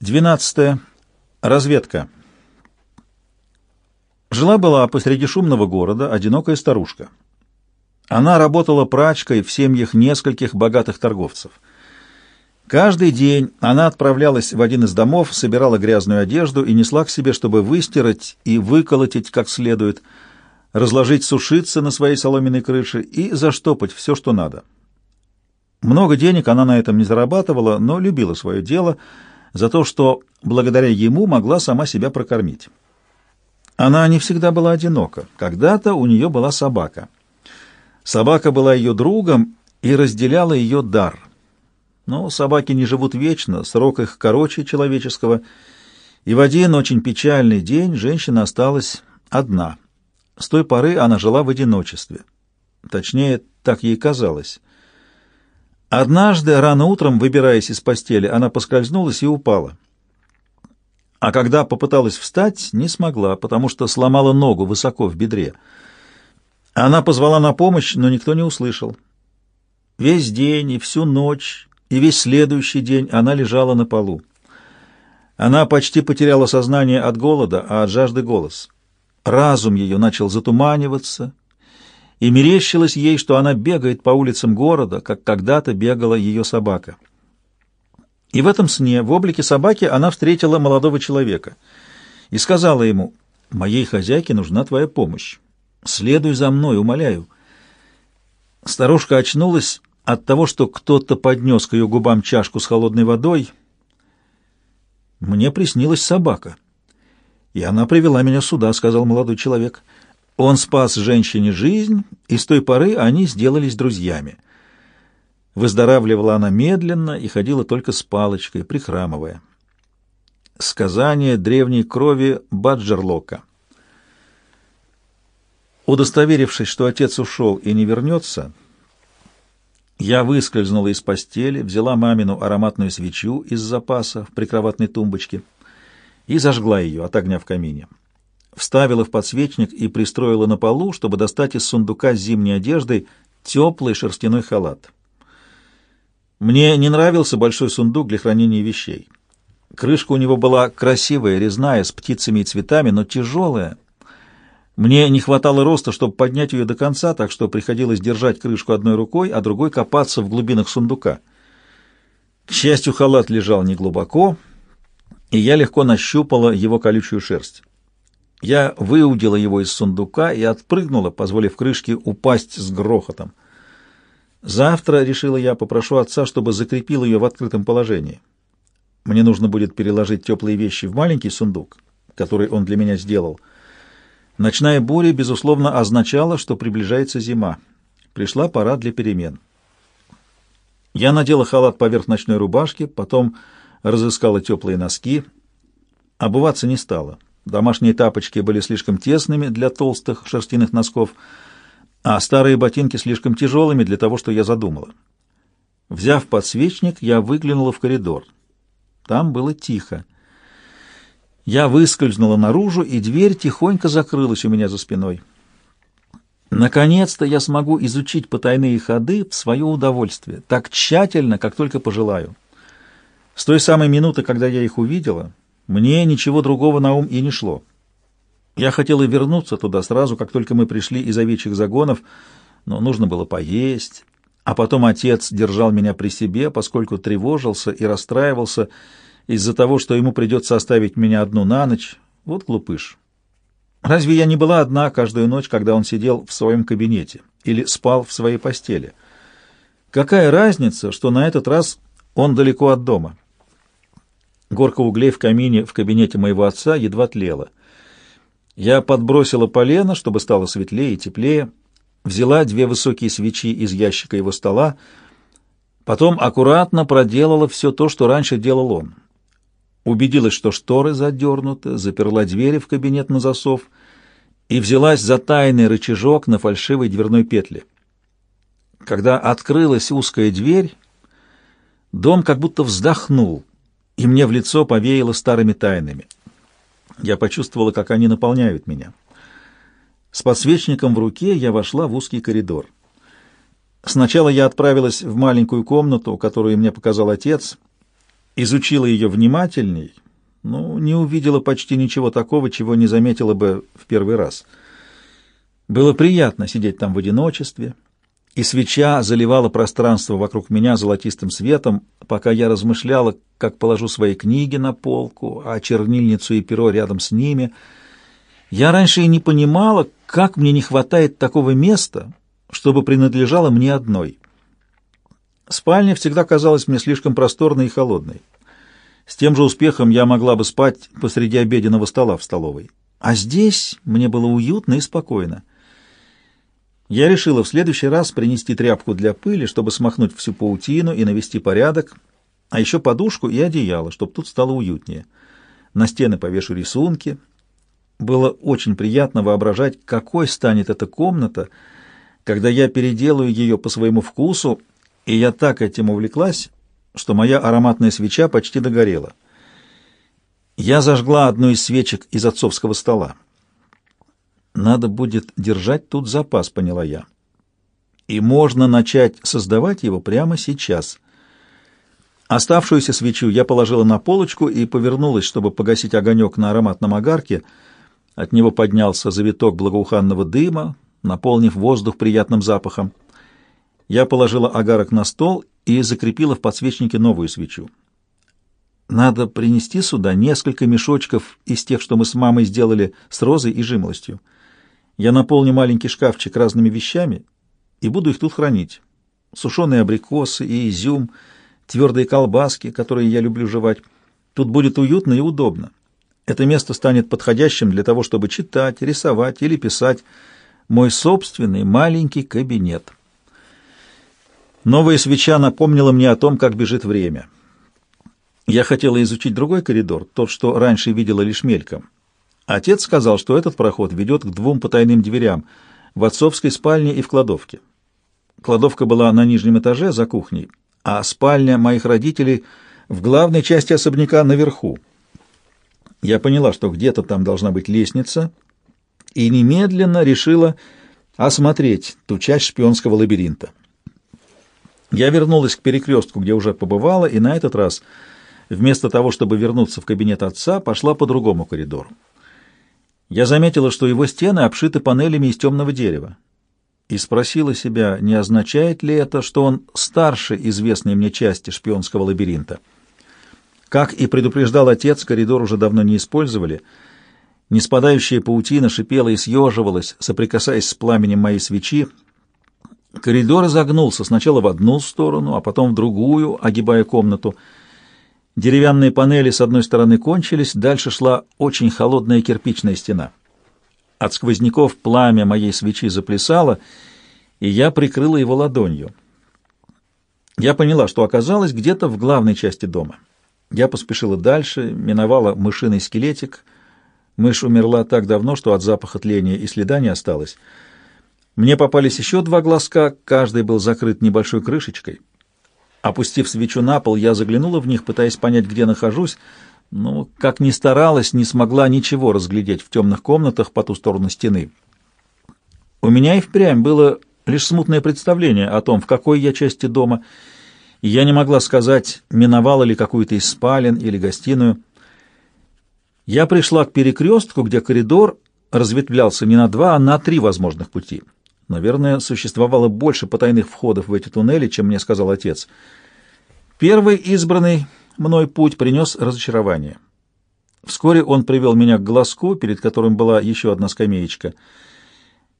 Двенадцатое. Разведка. Жила-была посреди шумного города одинокая старушка. Она работала прачкой в семьях нескольких богатых торговцев. Каждый день она отправлялась в один из домов, собирала грязную одежду и несла к себе, чтобы выстирать и выколотить как следует, разложить сушиться на своей соломенной крыше и заштопать все, что надо. Много денег она на этом не зарабатывала, но любила свое дело за то, что благодаря ему могла сама себя прокормить. Она не всегда была одинока. Когда-то у нее была собака. Собака была ее другом и разделяла ее дар. Но собаки не живут вечно, срок их короче человеческого, и в один очень печальный день женщина осталась одна. С той поры она жила в одиночестве. Точнее, так ей казалось. Однажды, рано утром, выбираясь из постели, она поскользнулась и упала. А когда попыталась встать, не смогла, потому что сломала ногу высоко в бедре. Она позвала на помощь, но никто не услышал. Весь день и всю ночь, и весь следующий день она лежала на полу. Она почти потеряла сознание от голода, а от жажды голос. Разум ее начал затуманиваться, и мерещилось ей, что она бегает по улицам города, как когда-то бегала ее собака. И в этом сне, в облике собаки, она встретила молодого человека и сказала ему, «Моей хозяйке нужна твоя помощь. Следуй за мной, умоляю». Старушка очнулась от того, что кто-то поднес к ее губам чашку с холодной водой. «Мне приснилась собака, и она привела меня сюда», — сказал молодой человек. Он спас женщине жизнь, и с той поры они сделались друзьями — Выздоравливала она медленно и ходила только с палочкой, прихрамывая. Сказание древней крови Баджерлока. Удостоверившись, что отец ушел и не вернется, я выскользнула из постели, взяла мамину ароматную свечу из запаса в прикроватной тумбочке и зажгла ее от огня в камине. Вставила в подсвечник и пристроила на полу, чтобы достать из сундука с зимней одеждой теплый шерстяной халат. Мне не нравился большой сундук для хранения вещей. Крышка у него была красивая, резная, с птицами и цветами, но тяжелая. Мне не хватало роста, чтобы поднять ее до конца, так что приходилось держать крышку одной рукой, а другой копаться в глубинах сундука. К счастью, халат лежал неглубоко, и я легко нащупала его колючую шерсть. Я выудила его из сундука и отпрыгнула, позволив крышке упасть с грохотом. Завтра, решила я, попрошу отца, чтобы закрепил ее в открытом положении. Мне нужно будет переложить теплые вещи в маленький сундук, который он для меня сделал. Ночная буря, безусловно, означала, что приближается зима. Пришла пора для перемен. Я надела халат поверх ночной рубашки, потом разыскала теплые носки. Обуваться не стала. Домашние тапочки были слишком тесными для толстых шерстяных носков — а старые ботинки слишком тяжелыми для того, что я задумала. Взяв подсвечник, я выглянула в коридор. Там было тихо. Я выскользнула наружу, и дверь тихонько закрылась у меня за спиной. Наконец-то я смогу изучить потайные ходы в свое удовольствие, так тщательно, как только пожелаю. С той самой минуты, когда я их увидела, мне ничего другого на ум и не шло. Я хотела вернуться туда сразу, как только мы пришли из овечьих загонов, но нужно было поесть. А потом отец держал меня при себе, поскольку тревожился и расстраивался из-за того, что ему придется оставить меня одну на ночь. Вот глупыш. Разве я не была одна каждую ночь, когда он сидел в своем кабинете или спал в своей постели? Какая разница, что на этот раз он далеко от дома? Горка углей в камине в кабинете моего отца едва тлела — я подбросила полено, чтобы стало светлее и теплее, взяла две высокие свечи из ящика его стола, потом аккуратно проделала все то, что раньше делал он. Убедилась, что шторы задернуты, заперла двери в кабинет на засов и взялась за тайный рычажок на фальшивой дверной петле. Когда открылась узкая дверь, дом как будто вздохнул, и мне в лицо повеяло старыми тайнами — я почувствовала, как они наполняют меня. С подсвечником в руке я вошла в узкий коридор. Сначала я отправилась в маленькую комнату, которую мне показал отец. изучила ее внимательней, но не увидела почти ничего такого, чего не заметила бы в первый раз. Было приятно сидеть там в одиночестве, и свеча заливала пространство вокруг меня золотистым светом, пока я размышляла, как положу свои книги на полку, а чернильницу и перо рядом с ними. Я раньше и не понимала, как мне не хватает такого места, чтобы принадлежало мне одной. Спальня всегда казалась мне слишком просторной и холодной. С тем же успехом я могла бы спать посреди обеденного стола в столовой. А здесь мне было уютно и спокойно. Я решила в следующий раз принести тряпку для пыли, чтобы смахнуть всю паутину и навести порядок, а еще подушку и одеяло, чтобы тут стало уютнее. На стены повешу рисунки. Было очень приятно воображать, какой станет эта комната, когда я переделаю ее по своему вкусу, и я так этим увлеклась, что моя ароматная свеча почти догорела. Я зажгла одну из свечек из отцовского стола. Надо будет держать тут запас, поняла я. И можно начать создавать его прямо сейчас. Оставшуюся свечу я положила на полочку и повернулась, чтобы погасить огонек на ароматном огарке. От него поднялся завиток благоуханного дыма, наполнив воздух приятным запахом. Я положила огарок на стол и закрепила в подсвечнике новую свечу. Надо принести сюда несколько мешочков из тех, что мы с мамой сделали с розой и жимолостью. Я наполню маленький шкафчик разными вещами и буду их тут хранить. Сушеные абрикосы и изюм, твердые колбаски, которые я люблю жевать. Тут будет уютно и удобно. Это место станет подходящим для того, чтобы читать, рисовать или писать. Мой собственный маленький кабинет. Новая свеча напомнила мне о том, как бежит время. Я хотела изучить другой коридор, тот, что раньше видела лишь мельком. Отец сказал, что этот проход ведет к двум потайным дверям в отцовской спальне и в кладовке. Кладовка была на нижнем этаже за кухней, а спальня моих родителей в главной части особняка наверху. Я поняла, что где-то там должна быть лестница, и немедленно решила осмотреть ту часть шпионского лабиринта. Я вернулась к перекрестку, где уже побывала, и на этот раз, вместо того, чтобы вернуться в кабинет отца, пошла по другому коридору я заметила, что его стены обшиты панелями из темного дерева, и спросила себя, не означает ли это, что он старше известной мне части шпионского лабиринта. Как и предупреждал отец, коридор уже давно не использовали. Неспадающая паутина шипела и съеживалась, соприкасаясь с пламенем моей свечи. Коридор изогнулся сначала в одну сторону, а потом в другую, огибая комнату — Деревянные панели с одной стороны кончились, дальше шла очень холодная кирпичная стена. От сквозняков пламя моей свечи заплясало, и я прикрыла его ладонью. Я поняла, что оказалась где-то в главной части дома. Я поспешила дальше, миновала мышиный скелетик. Мышь умерла так давно, что от запаха тления и следа не осталось. Мне попались еще два глазка, каждый был закрыт небольшой крышечкой. Опустив свечу на пол, я заглянула в них, пытаясь понять, где нахожусь, но, как ни старалась, не смогла ничего разглядеть в темных комнатах по ту сторону стены. У меня и впрямь было лишь смутное представление о том, в какой я части дома, и я не могла сказать, миновала ли какую-то из спален или гостиную. Я пришла к перекрестку, где коридор разветвлялся не на два, а на три возможных пути — Наверное, существовало больше потайных входов в эти туннели, чем мне сказал отец. Первый избранный мной путь принес разочарование. Вскоре он привел меня к глазку, перед которым была еще одна скамеечка.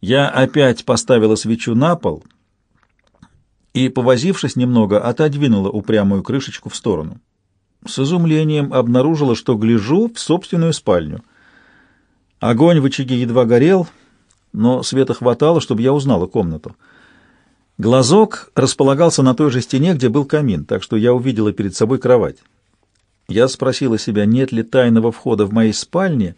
Я опять поставила свечу на пол и, повозившись немного, отодвинула упрямую крышечку в сторону. С изумлением обнаружила, что гляжу в собственную спальню. Огонь в очаге едва горел — но света хватало, чтобы я узнала комнату. Глазок располагался на той же стене, где был камин, так что я увидела перед собой кровать. Я спросила себя, нет ли тайного входа в моей спальне,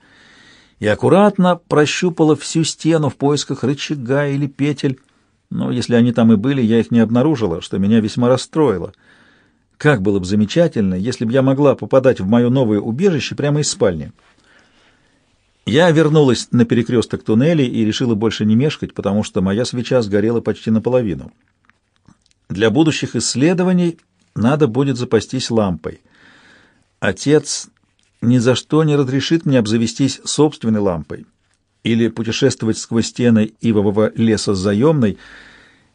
и аккуратно прощупала всю стену в поисках рычага или петель, но если они там и были, я их не обнаружила, что меня весьма расстроило. Как было бы замечательно, если бы я могла попадать в мое новое убежище прямо из спальни. Я вернулась на перекресток туннелей и решила больше не мешкать, потому что моя свеча сгорела почти наполовину. Для будущих исследований надо будет запастись лампой. Отец ни за что не разрешит мне обзавестись собственной лампой или путешествовать сквозь стены ивового леса с заемной.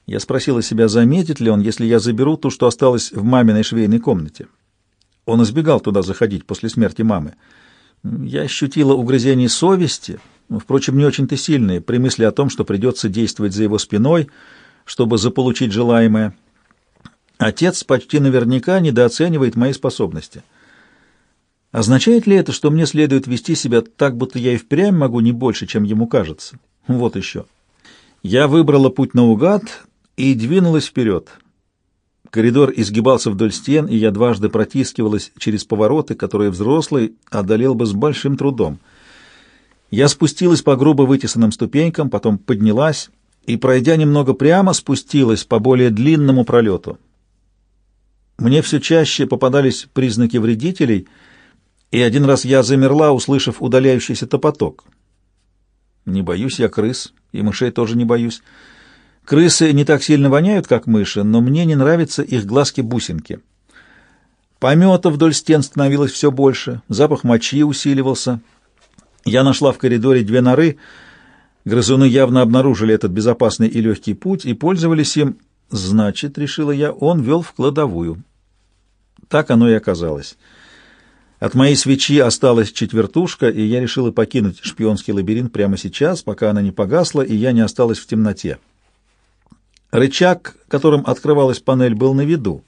Я спросила себя, заметит ли он, если я заберу ту, что осталось в маминой швейной комнате. Он избегал туда заходить после смерти мамы. Я ощутила угрызение совести, впрочем, не очень-то сильные, при мысли о том, что придется действовать за его спиной, чтобы заполучить желаемое. Отец почти наверняка недооценивает мои способности. Означает ли это, что мне следует вести себя так, будто я и впрямь могу не больше, чем ему кажется? Вот еще. Я выбрала путь наугад и двинулась вперед. Коридор изгибался вдоль стен, и я дважды протискивалась через повороты, которые взрослый одолел бы с большим трудом. Я спустилась по грубо вытесанным ступенькам, потом поднялась и, пройдя немного прямо, спустилась по более длинному пролету. Мне все чаще попадались признаки вредителей, и один раз я замерла, услышав удаляющийся топоток. Не боюсь я крыс, и мышей тоже не боюсь. Крысы не так сильно воняют, как мыши, но мне не нравятся их глазки-бусинки. Помета вдоль стен становилось все больше, запах мочи усиливался. Я нашла в коридоре две норы. Грызуны явно обнаружили этот безопасный и легкий путь и пользовались им. Значит, решила я, он вел в кладовую. Так оно и оказалось. От моей свечи осталась четвертушка, и я решила покинуть шпионский лабиринт прямо сейчас, пока она не погасла, и я не осталась в темноте. Рычаг, которым открывалась панель, был на виду.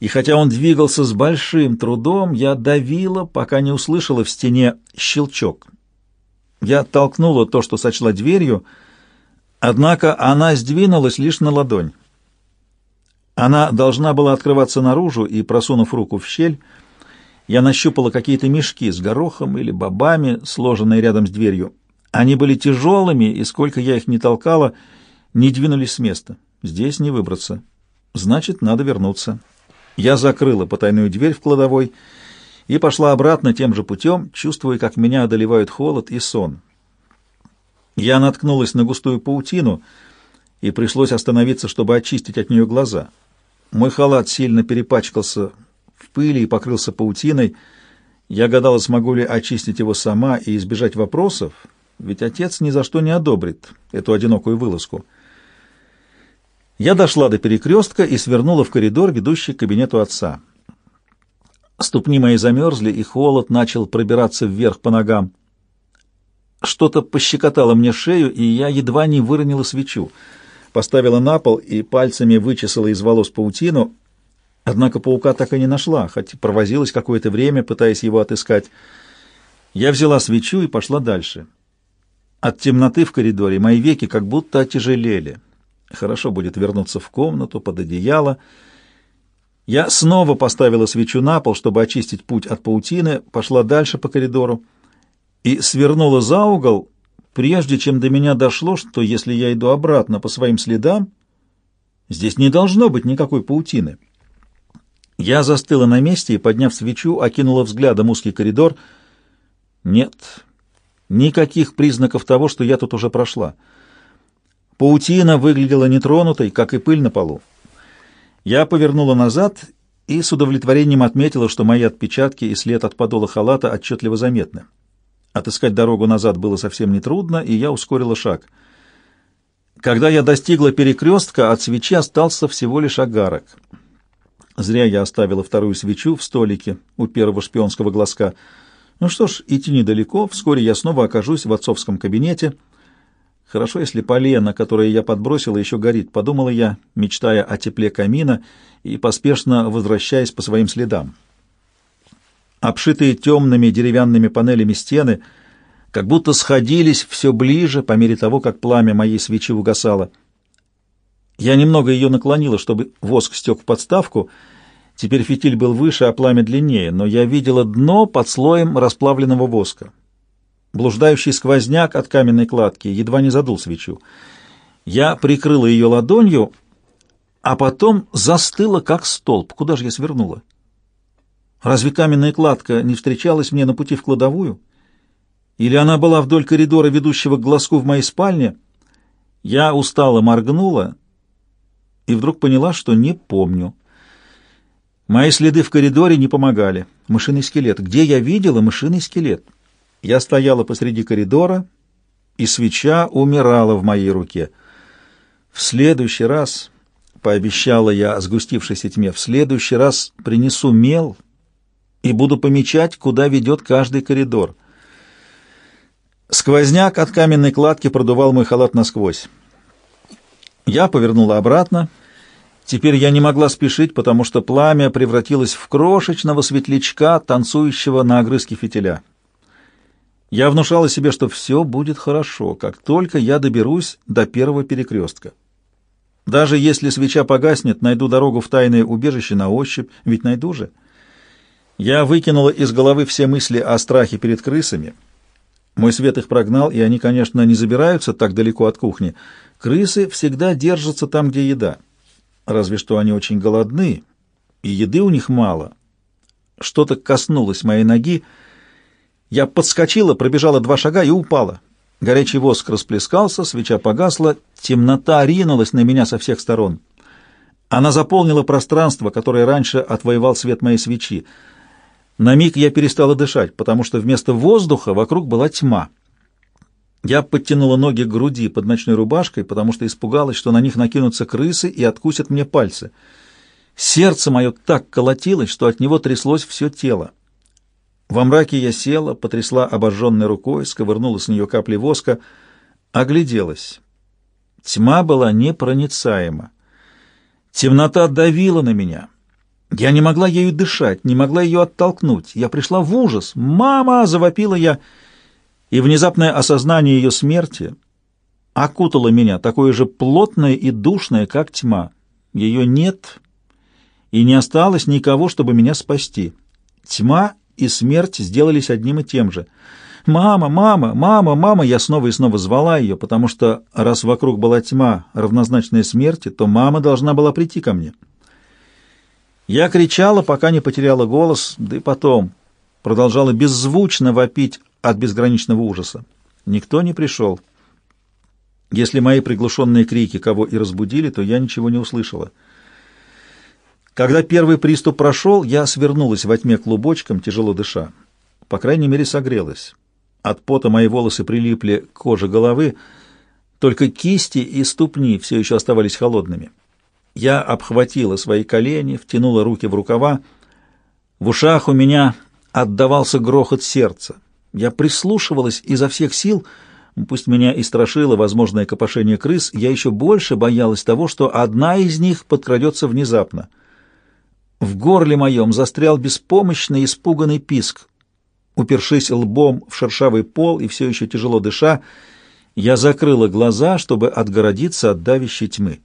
И хотя он двигался с большим трудом, я давила, пока не услышала в стене щелчок. Я толкнула то, что сочла дверью, однако она сдвинулась лишь на ладонь. Она должна была открываться наружу, и, просунув руку в щель, я нащупала какие-то мешки с горохом или бобами, сложенные рядом с дверью. Они были тяжелыми, и сколько я их не толкала — не двинулись с места. Здесь не выбраться. Значит, надо вернуться. Я закрыла потайную дверь в кладовой и пошла обратно тем же путем, чувствуя, как меня одолевают холод и сон. Я наткнулась на густую паутину, и пришлось остановиться, чтобы очистить от нее глаза. Мой халат сильно перепачкался в пыли и покрылся паутиной. Я гадала, смогу ли очистить его сама и избежать вопросов, ведь отец ни за что не одобрит эту одинокую вылазку. Я дошла до перекрестка и свернула в коридор, ведущий к кабинету отца. Ступни мои замерзли, и холод начал пробираться вверх по ногам. Что-то пощекотало мне шею, и я едва не выронила свечу. Поставила на пол и пальцами вычесала из волос паутину, однако паука так и не нашла, хоть провозилась какое-то время, пытаясь его отыскать. Я взяла свечу и пошла дальше. От темноты в коридоре мои веки как будто отяжелели. Хорошо будет вернуться в комнату под одеяло. Я снова поставила свечу на пол, чтобы очистить путь от паутины, пошла дальше по коридору и свернула за угол, прежде чем до меня дошло, что если я иду обратно по своим следам, здесь не должно быть никакой паутины. Я застыла на месте и, подняв свечу, окинула взглядом узкий коридор. Нет, никаких признаков того, что я тут уже прошла. Паутина выглядела нетронутой, как и пыль на полу. Я повернула назад и с удовлетворением отметила, что мои отпечатки и след от подола халата отчетливо заметны. Отыскать дорогу назад было совсем нетрудно, и я ускорила шаг. Когда я достигла перекрестка, от свечи остался всего лишь агарок. Зря я оставила вторую свечу в столике у первого шпионского глазка. Ну что ж, идти недалеко, вскоре я снова окажусь в отцовском кабинете — Хорошо, если полено, которое я подбросила, еще горит, подумала я, мечтая о тепле камина и поспешно возвращаясь по своим следам. Обшитые темными деревянными панелями стены как будто сходились все ближе по мере того, как пламя моей свечи угасало. Я немного ее наклонила, чтобы воск стек в подставку. Теперь фитиль был выше, а пламя длиннее, но я видела дно под слоем расплавленного воска. Блуждающий сквозняк от каменной кладки едва не задул свечу. Я прикрыла ее ладонью, а потом застыла, как столб. Куда же я свернула? Разве каменная кладка не встречалась мне на пути в кладовую? Или она была вдоль коридора, ведущего к глазку в моей спальне? Я устало моргнула и вдруг поняла, что не помню. Мои следы в коридоре не помогали. Мышиный скелет. Где я видела мышиный скелет? Я стояла посреди коридора, и свеча умирала в моей руке. В следующий раз, пообещала я сгустившейся тьме, в следующий раз принесу мел и буду помечать, куда ведет каждый коридор. Сквозняк от каменной кладки продувал мой халат насквозь. Я повернула обратно. Теперь я не могла спешить, потому что пламя превратилось в крошечного светлячка, танцующего на огрызке фитиля. Я внушала себе, что все будет хорошо, как только я доберусь до первого перекрестка. Даже если свеча погаснет, найду дорогу в тайное убежище на ощупь, ведь найду же. Я выкинула из головы все мысли о страхе перед крысами. Мой свет их прогнал, и они, конечно, не забираются так далеко от кухни. Крысы всегда держатся там, где еда. Разве что они очень голодны, и еды у них мало. Что-то коснулось моей ноги, я подскочила, пробежала два шага и упала. Горячий воск расплескался, свеча погасла, темнота ринулась на меня со всех сторон. Она заполнила пространство, которое раньше отвоевал свет моей свечи. На миг я перестала дышать, потому что вместо воздуха вокруг была тьма. Я подтянула ноги к груди под ночной рубашкой, потому что испугалась, что на них накинутся крысы и откусят мне пальцы. Сердце мое так колотилось, что от него тряслось все тело. Во мраке я села, потрясла обожженной рукой, сковырнула с нее капли воска, огляделась. Тьма была непроницаема. Темнота давила на меня. Я не могла ею дышать, не могла ее оттолкнуть. Я пришла в ужас. «Мама!» — завопила я. И внезапное осознание ее смерти окутало меня, такое же плотное и душное, как тьма. Ее нет, и не осталось никого, чтобы меня спасти. Тьма и смерть сделались одним и тем же. «Мама, мама, мама, мама!» Я снова и снова звала ее, потому что, раз вокруг была тьма, равнозначная смерти, то мама должна была прийти ко мне. Я кричала, пока не потеряла голос, да и потом продолжала беззвучно вопить от безграничного ужаса. Никто не пришел. Если мои приглушенные крики кого и разбудили, то я ничего не услышала. Когда первый приступ прошел, я свернулась во тьме клубочком, тяжело дыша. По крайней мере, согрелась. От пота мои волосы прилипли к коже головы, только кисти и ступни все еще оставались холодными. Я обхватила свои колени, втянула руки в рукава. В ушах у меня отдавался грохот сердца. Я прислушивалась изо всех сил, пусть меня и страшило возможное копошение крыс, я еще больше боялась того, что одна из них подкрадется внезапно — в горле моем застрял беспомощный, испуганный писк. Упершись лбом в шершавый пол и все еще тяжело дыша, я закрыла глаза, чтобы отгородиться от давящей тьмы.